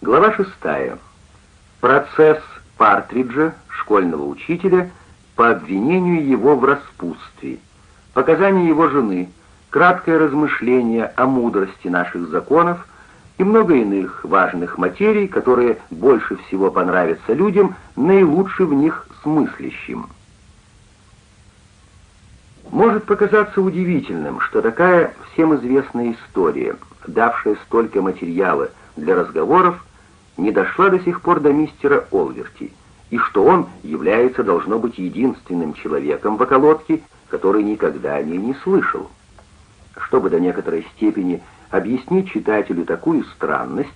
Глава 6. Процесс Партриджа, школьного учителя, по обвинению его в распутстве. Показания его жены, краткое размышление о мудрости наших законов и много иных важных материй, которые больше всего понравятся людям, наилучше в них смыслящим. Может показаться удивительным, что такая всем известная история, давшая столько материала для разговоров, не дошла до сих пор до мистера Олверти, и что он является, должно быть, единственным человеком в околотке, который никогда о ней не слышал. Чтобы до некоторой степени объяснить читателю такую странность,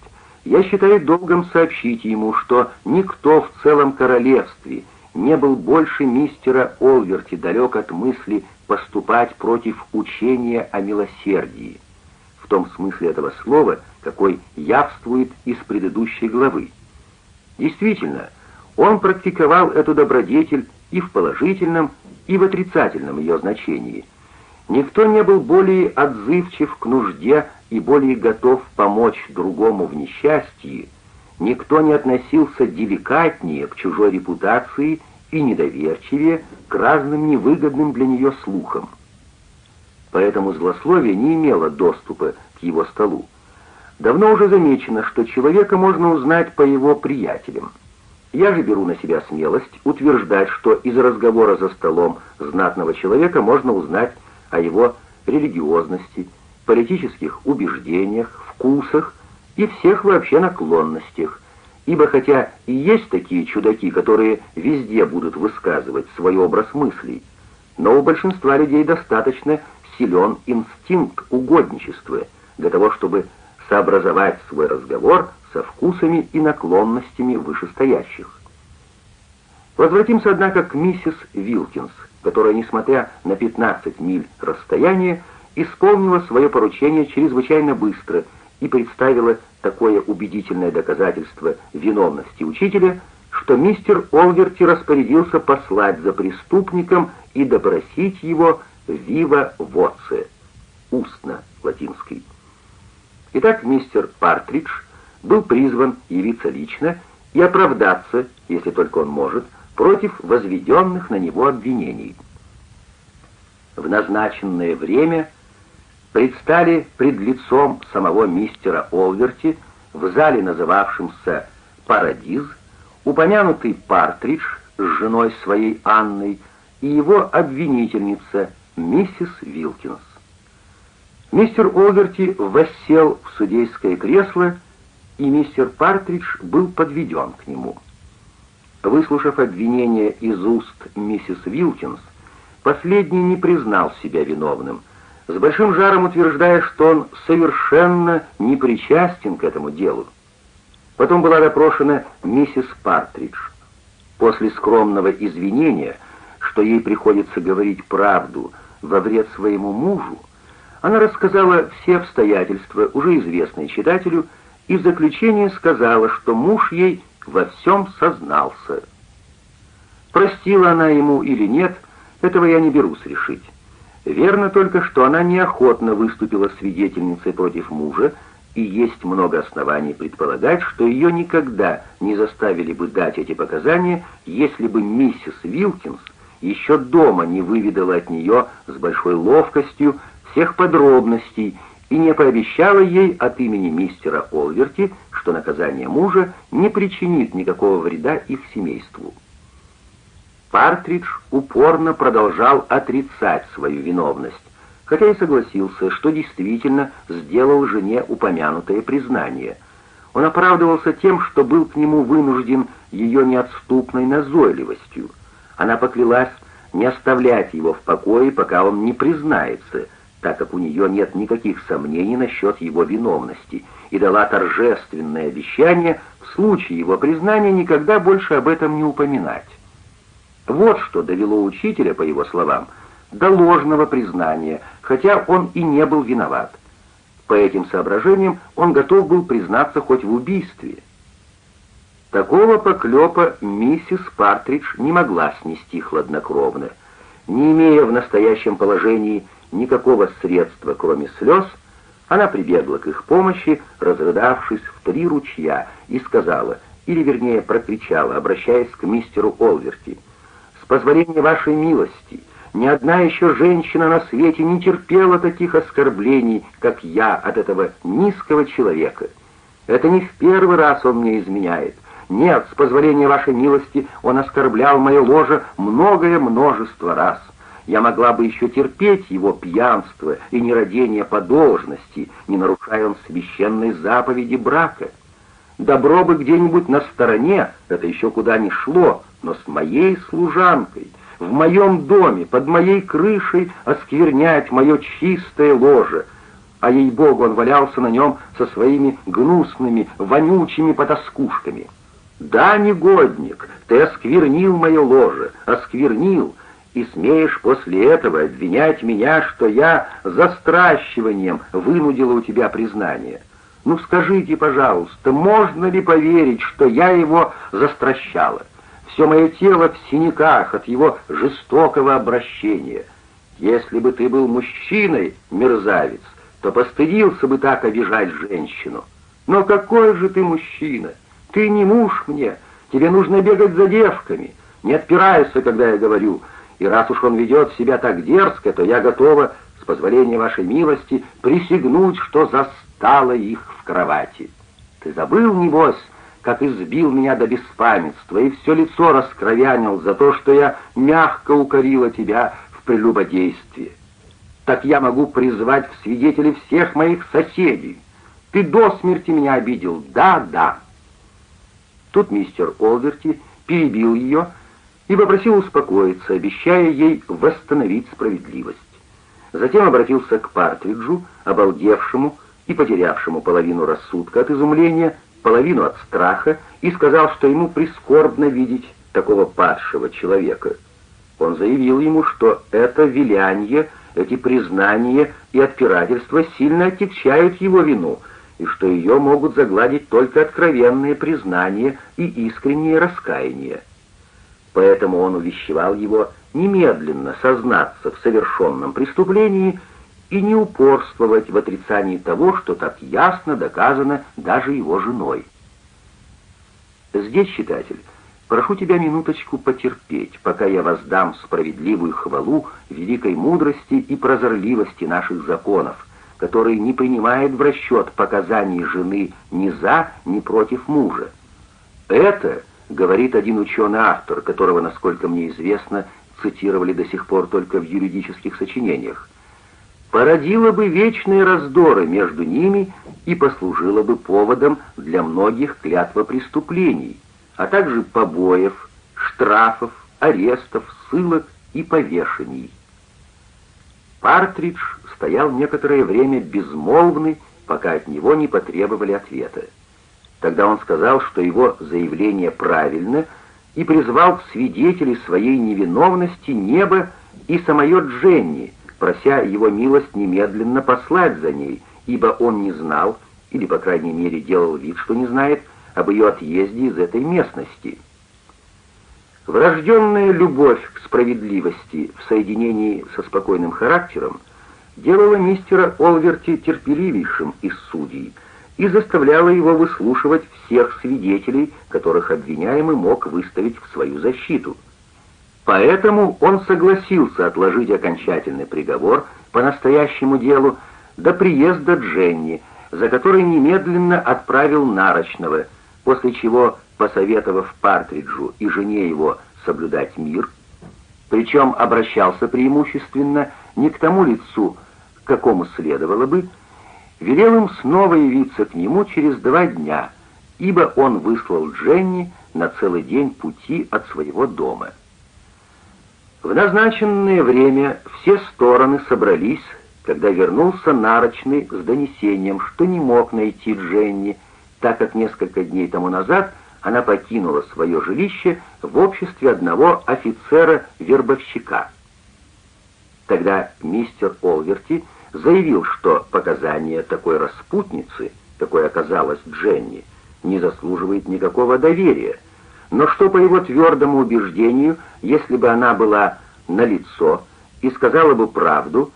я считаю долгом сообщить ему, что никто в целом королевстве не был больше мистера Олверти далек от мысли поступать против учения о милосердии в том смысле этого слова, какой явствует из предыдущей главы. Действительно, он практиковал эту добродетель и в положительном, и в отрицательном ее значении. Никто не был более отзывчив к нужде и более готов помочь другому в несчастье, никто не относился деликатнее к чужой репутации и недоверчивее к разным невыгодным для нее слухам поэтому злословие не имело доступа к его столу. Давно уже замечено, что человека можно узнать по его приятелям. Я же беру на себя смелость утверждать, что из разговора за столом знатного человека можно узнать о его религиозности, политических убеждениях, вкусах и всех вообще наклонностях, ибо хотя и есть такие чудаки, которые везде будут высказывать свой образ мыслей, но у большинства людей достаточно силен инстинкт угодничества для того, чтобы сообразовать свой разговор со вкусами и наклонностями вышестоящих. Возвратимся, однако, к миссис Вилкинс, которая, несмотря на 15 миль расстояния, исполнила свое поручение чрезвычайно быстро и представила такое убедительное доказательство виновности учителя, что мистер Олверти распорядился послать за преступником и допросить его «Вива воце» — устно, латинский. Итак, мистер Партридж был призван явиться лично и оправдаться, если только он может, против возведенных на него обвинений. В назначенное время предстали пред лицом самого мистера Олверти в зале, называвшемся «Парадиз», упомянутый Партридж с женой своей Анной и его обвинительница миссис Вилкинс. Мистер Оверти воссел в судейское кресло, и мистер Партридж был подведен к нему. Выслушав обвинение из уст миссис Вилкинс, последний не признал себя виновным, с большим жаром утверждая, что он совершенно не причастен к этому делу. Потом была допрошена миссис Партридж. После скромного извинения, что ей приходится говорить правду, во вред своему мужу, она рассказала все обстоятельства, уже известные читателю, и в заключение сказала, что муж ей во всем сознался. Простила она ему или нет, этого я не берусь решить. Верно только, что она неохотно выступила свидетельницей против мужа, и есть много оснований предполагать, что ее никогда не заставили бы дать эти показания, если бы миссис Вилкинс еще дома не выведала от нее с большой ловкостью всех подробностей и не пообещала ей от имени мистера Олверти, что наказание мужа не причинит никакого вреда их семейству. Партридж упорно продолжал отрицать свою виновность, хотя и согласился, что действительно сделал жене упомянутое признание. Он оправдывался тем, что был к нему вынужден ее неотступной назойливостью – она поклялась не оставлять его в покое, пока он не признается, так как у нее нет никаких сомнений насчет его виновности, и дала торжественное обещание в случае его признания никогда больше об этом не упоминать. Вот что довело учителя, по его словам, до ложного признания, хотя он и не был виноват. По этим соображениям он готов был признаться хоть в убийстве – Такого поклепа миссис Партридж не могла снести хладнокровно. Не имея в настоящем положении никакого средства, кроме слез, Она прибегла к их помощи, разрыдавшись в три ручья, и сказала, или вернее прокричала, обращаясь к мистеру Олверти, «С позволения вашей милости, ни одна еще женщина на свете не терпела таких оскорблений, как я от этого низкого человека. Это не в первый раз он мне изменяет. Нет, с позволения вашей милости, он оскорблял мое ложе многое множество раз. Я могла бы еще терпеть его пьянство и нерадение по должности, не нарушая он священной заповеди брака. Добро бы где-нибудь на стороне, это еще куда ни шло, но с моей служанкой, в моем доме, под моей крышей осквернять мое чистое ложе, а ей-богу он валялся на нем со своими гнусными, вонючими потаскушками. Да, негодник, ты осквернил мое ложе, осквернил, и смеешь после этого обвинять меня, что я застращиванием вынудила у тебя признание. Ну скажите, пожалуйста, можно ли поверить, что я его застращала? Все мое тело в синяках от его жестокого обращения. Если бы ты был мужчиной, мерзавец, то постыдился бы так обижать женщину. Но какой же ты мужчина? Ты не муж мне, тебе нужно бегать за девками. Не отпирайся, когда я говорю, и раз уж он ведет себя так дерзко, то я готова, с позволения вашей милости, присягнуть, что застала их в кровати. Ты забыл, небось, как избил меня до беспамятства и все лицо раскровянил за то, что я мягко укорила тебя в прелюбодействии. Так я могу призвать в свидетели всех моих соседей. Ты до смерти меня обидел, да, да. Тут мистер Олверти перебил ее и попросил успокоиться, обещая ей восстановить справедливость. Затем обратился к Партриджу, обалдевшему и потерявшему половину рассудка от изумления, половину от страха, и сказал, что ему прискорбно видеть такого падшего человека. Он заявил ему, что это виляние, эти признания и отпирательства сильно отягчают его вину, и что ее могут загладить только откровенные признания и искреннее раскаяние. Поэтому он увещевал его немедленно сознаться в совершенном преступлении и не упорствовать в отрицании того, что так ясно доказано даже его женой. Здесь, читатель, прошу тебя минуточку потерпеть, пока я воздам справедливую хвалу великой мудрости и прозорливости наших законов, которые не принимают в расчет показаний жены ни за, ни против мужа. Это говорит один ученый-автор, которого, насколько мне известно, цитировали до сих пор только в юридических сочинениях, породило бы вечные раздоры между ними и послужило бы поводом для многих клятвопреступлений, а также побоев, штрафов, арестов, ссылок и повешений. Партридж стоял некоторое время безмолвный, пока от него не потребовали ответа. Тогда он сказал, что его заявление правильно, и призвал в свидетели своей невиновности небо и самое Дженни, прося его милость немедленно послать за ней, ибо он не знал, или, по крайней мере, делал вид, что не знает, об ее отъезде из этой местности. Врожденная любовь к справедливости в соединении со спокойным характером делала мистера Олверти терпеливейшим из судей, и заставляла его выслушивать всех свидетелей, которых обвиняемый мог выставить в свою защиту. Поэтому он согласился отложить окончательный приговор по настоящему делу до приезда Дженни, за который немедленно отправил Нарочного, после чего, посоветовав Партриджу и жене его соблюдать мир, причем обращался преимущественно не к тому лицу, к какому следовало бы, велел им снова явиться к нему через два дня, ибо он выслал Дженни на целый день пути от своего дома. В назначенное время все стороны собрались, когда вернулся Нарочный с донесением, что не мог найти Дженни, так как несколько дней тому назад она покинула свое жилище в обществе одного офицера-вербовщика. Тогда мистер Олверти заявил, что показания такой распутницы, какой оказалась Дженни, не заслуживает никакого доверия, но что, по его твердому убеждению, если бы она была налицо и сказала бы правду,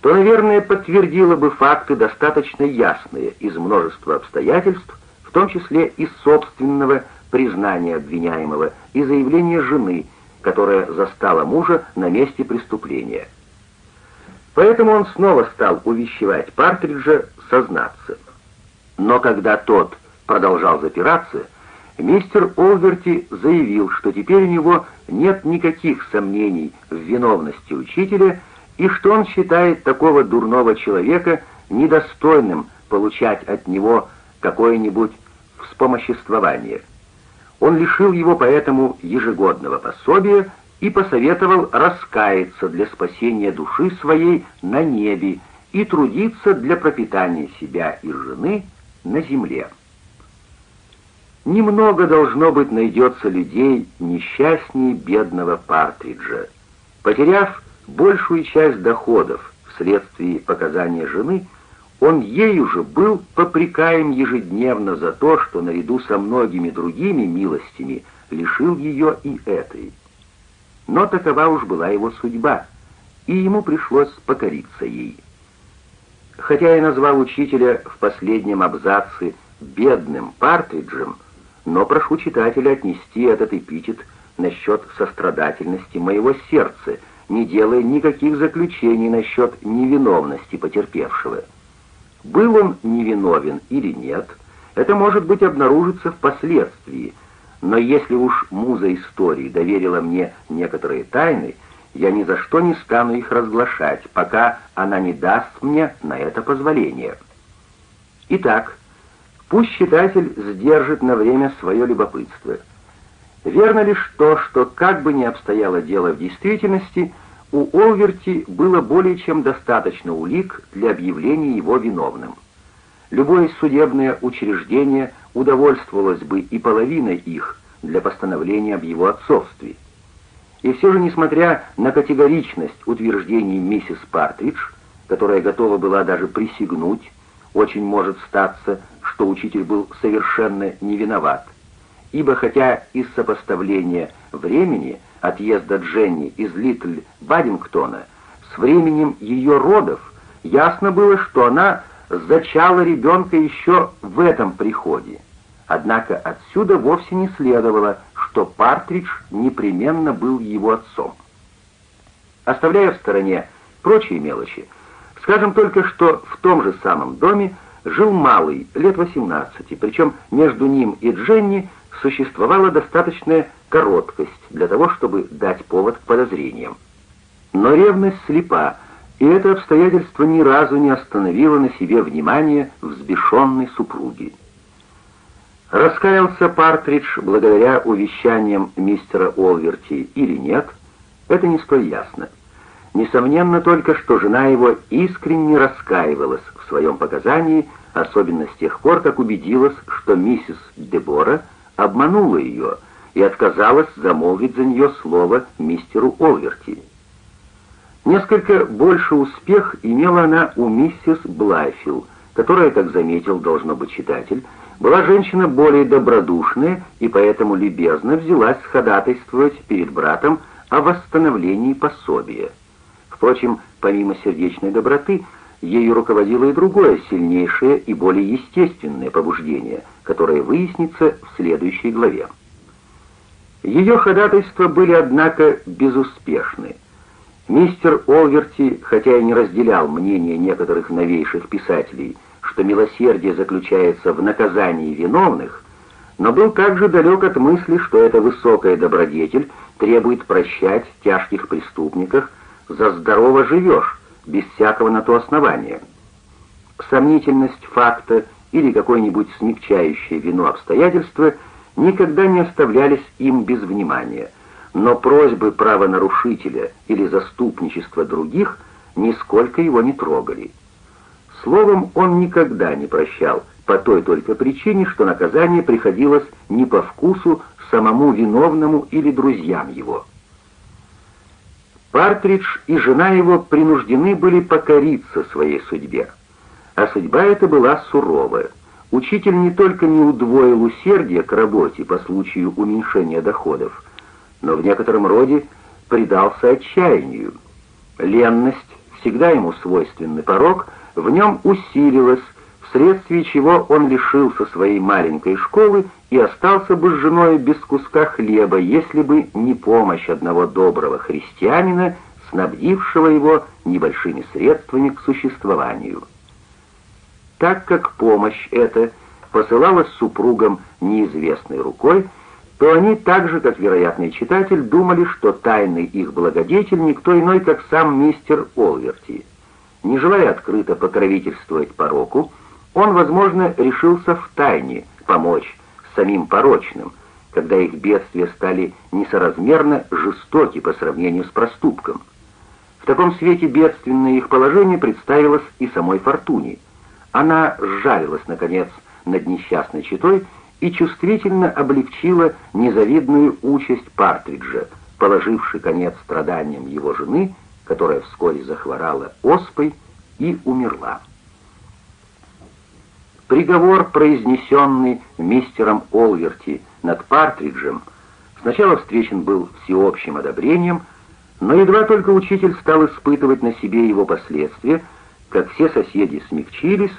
то, наверное, подтвердило бы факты достаточно ясные из множества обстоятельств, в том числе из собственного признания обвиняемого и заявления жены, которая застала мужа на месте преступления. Поэтому он снова стал увещевать Партриджа сознаться. Но когда тот продолжал запираться, мистер Олверти заявил, что теперь у него нет никаких сомнений в виновности учителя и что он считает такого дурного человека недостойным получать от него какое-нибудь вспомоществование. Он лишил его поэтому ежегодного пособия и посоветовал раскаяться для спасения души своей на небе и трудиться для пропитания себя и жены на земле. Немного должно быть найдется людей несчастнее бедного Партриджа. Потеряв большую часть доходов вследствие показания жены, он ею же был попрекаем ежедневно за то, что наряду со многими другими милостями лишил ее и этой. Но такова уж была его судьба, и ему пришлось покориться ей. Хотя я назвал учителя в последнем абзаце бедным Партриджем, но прошу читателя отнести этот эпитет насчет сострадательности моего сердца, не делая никаких заключений насчет невиновности потерпевшего. Был он невиновен или нет, это может быть обнаружится впоследствии, но если уж муза истории доверила мне некоторые тайны, я ни за что не стану их разглашать, пока она не даст мне на это позволение. Итак, Пусть читатель сдержит на время свое любопытство. Верно лишь то, что как бы ни обстояло дело в действительности, у Олверти было более чем достаточно улик для объявления его виновным. Любое судебное учреждение удовольствовалось бы и половиной их для постановления об его отцовстве. И все же, несмотря на категоричность утверждений миссис Партридж, которая готова была даже присягнуть, очень может статься, что учитель был совершенно не виноват, ибо хотя из сопоставления времени отъезда Дженни из Литль Баддингтона с временем ее родов ясно было, что она зачала ребенка еще в этом приходе. Однако отсюда вовсе не следовало, что Партридж непременно был его отцом. Оставляя в стороне прочие мелочи, скажем только, что в том же самом доме жил малый, лет 18, причем между ним и Дженни существовала достаточная короткость для того, чтобы дать повод к подозрениям. Но ревность слепа, и это обстоятельство ни разу не остановило на себе внимание взбешенной супруги. Раскаялся Партридж благодаря увещаниям мистера Олверти или нет, это не столь ясно. Несомненно только, что жена его искренне раскаивалась в своем показании особенно с тех пор, как убедилась, что миссис Дебора обманула ее и отказалась замолвить за нее слово мистеру Олверти. Несколько больше успех имела она у миссис Блайфилл, которая, как заметил, должно быть читатель, была женщина более добродушная и поэтому любезно взялась ходатайствовать перед братом о восстановлении пособия. Впрочем, помимо сердечной доброты, ею руководило и другое, сильнейшее и более естественное побуждение, которое выяснится в следующей главе. Ее ходатайства были, однако, безуспешны. Мистер Олверти, хотя и не разделял мнение некоторых новейших писателей, что милосердие заключается в наказании виновных, но был также далек от мысли, что эта высокая добродетель требует прощать тяжких преступниках за здорово живешь, без всякого на то основания. Сомнительность факта или какое-нибудь смягчающее вину обстоятельства никогда не оставлялись им без внимания, но просьбы правонарушителя или заступничества других нисколько его не трогали. Словом, он никогда не прощал, по той только причине, что наказание приходилось не по вкусу самому виновному или друзьям его. Партридж и жена его принуждены были покориться своей судьбе. А судьба эта была суровая. Учитель не только не удвоил усердие к работе по случаю уменьшения доходов, но в некотором роде предался отчаянию. Ленность всегда ему свойственный порог, в нем усилилось, вследствие чего он лишился своей маленькой школы и остался бы с женой без куска хлеба, если бы не помощь одного доброго христианина, снабдившего его небольшими средствами к существованию. Так как помощь эта посылалась супругам неизвестной рукой, то они так же, как вероятный читатель, думали, что тайный их благодетель никто иной, как сам мистер Олверти. Не желая открыто покровительствовать пороку, он, возможно, решился в тайне помочь самим порочным, когда их бедствия стали несоразмерно жестоки по сравнению с проступком. В таком свете бедственное их положение представилось и самой Фортуне. Она сжалилась, наконец, над несчастной читой и чувствительно облегчила незавидную участь Партриджа, положивший конец страданиям его жены, которая вскоре захворала оспой и умерла. Приговор, произнесенный мистером Олверти над Партриджем, сначала встречен был всеобщим одобрением, но едва только учитель стал испытывать на себе его последствия, как все соседи смягчились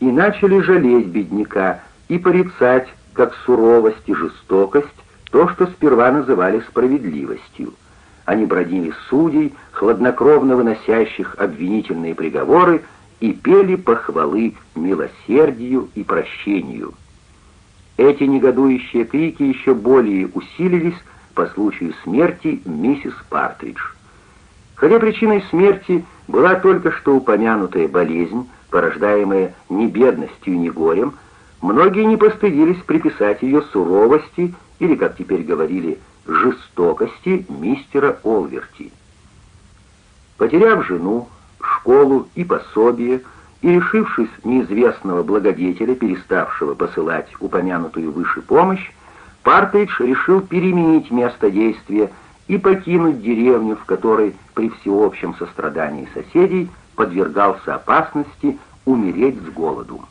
и начали жалеть бедняка и порицать как суровость и жестокость то, что сперва называли справедливостью. Они бродили судей, хладнокровно выносящих обвинительные приговоры, и пели похвалы милосердию и прощению. Эти негодующие крики еще более усилились по случаю смерти миссис Партридж. Хотя причиной смерти была только что упомянутая болезнь, порождаемая не бедностью и не горем, многие не постыдились приписать ее суровости или, как теперь говорили, жестокости мистера Олверти. Потеряв жену, школу и пособие, и решившись неизвестного благодетеля, переставшего посылать упомянутую выше помощь, Партридж решил переменить место действия и покинуть деревню, в которой при всеобщем сострадании соседей подвергался опасности умереть с голоду.